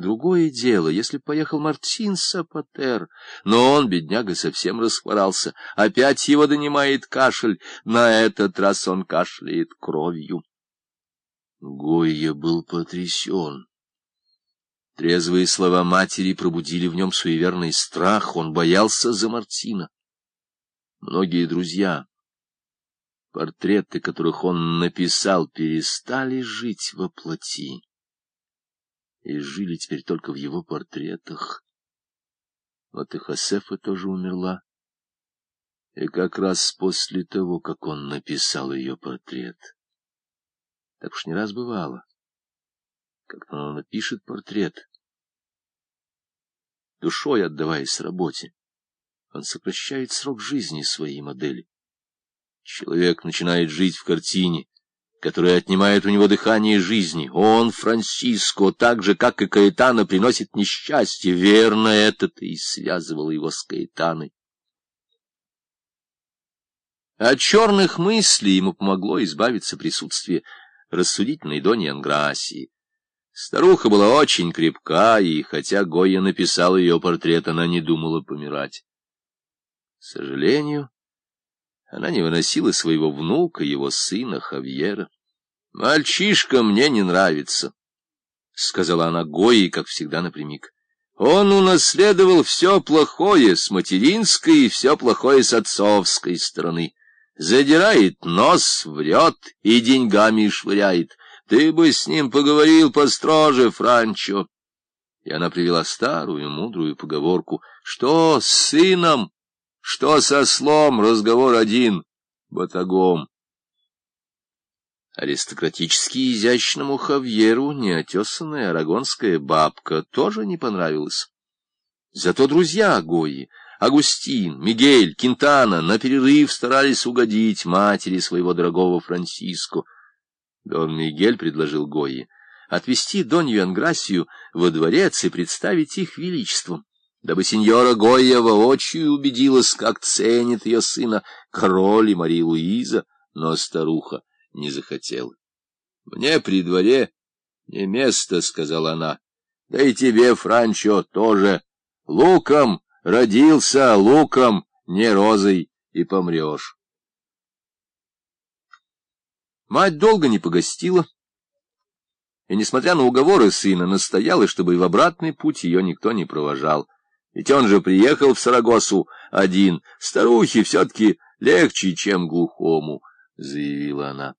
Другое дело, если б поехал Мартин Сапатер, но он, бедняга, совсем расхворался. Опять его донимает кашель, на этот раз он кашляет кровью. Гойя был потрясен. Трезвые слова матери пробудили в нем суеверный страх, он боялся за Мартина. Многие друзья, портреты которых он написал, перестали жить во плоти и жили теперь только в его портретах. Вот и Хосефа тоже умерла. И как раз после того, как он написал ее портрет. Так уж не раз бывало. Как он напишет портрет, душой отдаваясь работе, он сокращает срок жизни своей модели. Человек начинает жить в картине, которая отнимает у него дыхание жизни. Он, Франциско, так же, как и Каэтана, приносит несчастье. Верно, это-то и связывало его с Каэтаной. От черных мыслей ему помогло избавиться присутствие рассудительной Дони Анграсии. Старуха была очень крепка, и хотя Гойя написал ее портрет, она не думала помирать. К сожалению, она не выносила своего внука, его сына Хавьера. «Мальчишка мне не нравится», — сказала она Гои, как всегда напрямик. «Он унаследовал все плохое с материнской и все плохое с отцовской стороны. Задирает нос, врет и деньгами швыряет. Ты бы с ним поговорил построже, Франчо». И она привела старую мудрую поговорку, что с сыном что со слом разговор один, батагом. Аристократически изящному Хавьеру неотесанная арагонская бабка тоже не понравилась. Зато друзья Гои, Агустин, Мигель, Кинтана, на перерыв старались угодить матери своего дорогого Франциско. Дон Мигель предложил Гои отвезти Донью Анграсию во дворец и представить их величеством дабы сеньора Гойя воочию убедилась, как ценит ее сына король и Мария Луиза, но старуха не захотела. — Мне при дворе не место, — сказала она, — да и тебе, Франчо, тоже. Луком родился, луком, не розой, и помрешь. Мать долго не погостила, и, несмотря на уговоры сына, настояла, чтобы и в обратный путь ее никто не провожал. Ведь он же приехал в Сарагосу один. Старухе все-таки легче, чем глухому, — заявила она.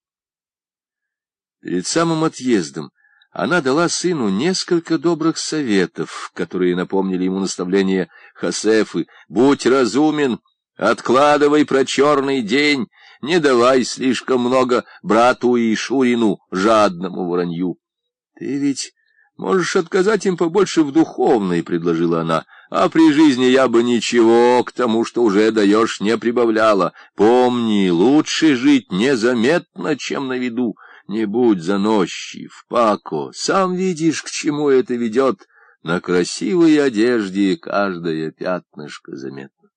Перед самым отъездом она дала сыну несколько добрых советов, которые напомнили ему наставление Хасефы. «Будь разумен, откладывай про черный день, не давай слишком много брату и Шурину, жадному вранью». «Ты ведь можешь отказать им побольше в духовной», — предложила она, — а при жизни я бы ничего к тому, что уже даешь, не прибавляла. Помни, лучше жить незаметно, чем на виду. Не будь заносчив, Пако, сам видишь, к чему это ведет. На красивой одежде каждое пятнышко заметно.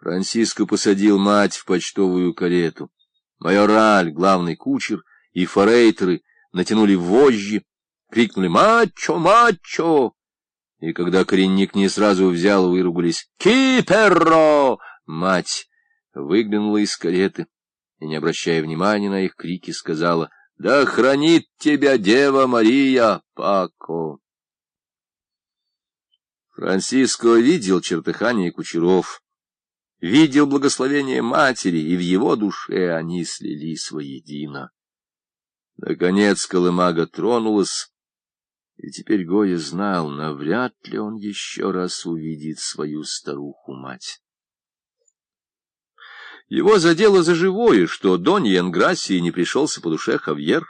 Франциско посадил мать в почтовую карету. Майораль, главный кучер, и форейтеры натянули вожжи, крикнули «Мачо! Мачо!» И когда коренник не сразу взял, выругались «Киперро!» Мать выглянула из кареты и, не обращая внимания на их крики, сказала «Да хранит тебя Дева Мария, Пако!» Франциско видел чертыхание кучеров, видел благословение матери, и в его душе они слились воедино. Наконец колымага тронулась, и теперь Гоя знал, навряд ли он еще раз увидит свою старуху-мать. Его задело за живое, что Донья Энграсии не пришелся по душе Хавьер.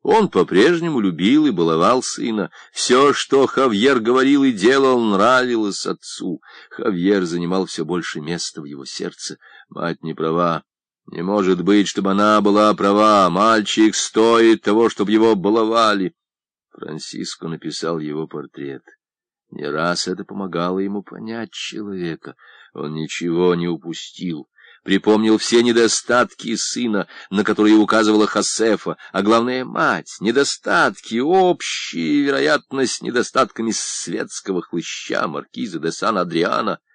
Он по-прежнему любил и баловал сына. Все, что Хавьер говорил и делал, нравилось отцу. Хавьер занимал все больше места в его сердце. Мать не права. Не может быть, чтобы она была права. Мальчик стоит того, чтобы его баловали. Франциско написал его портрет. Не раз это помогало ему понять человека. Он ничего не упустил. припомнил все недостатки сына, на которые указывала Хосефа, а главное — мать, недостатки, общие, вероятно, с недостатками светского хлыща маркиза де Сан-Адриана —